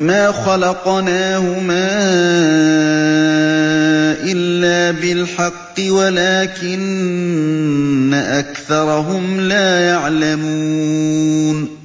مَا خَلَقْنَاهُمَا إِلَّا بِالْحَقِّ وَلَٰكِنَّ أَكْثَرَهُمْ لَا يَعْلَمُونَ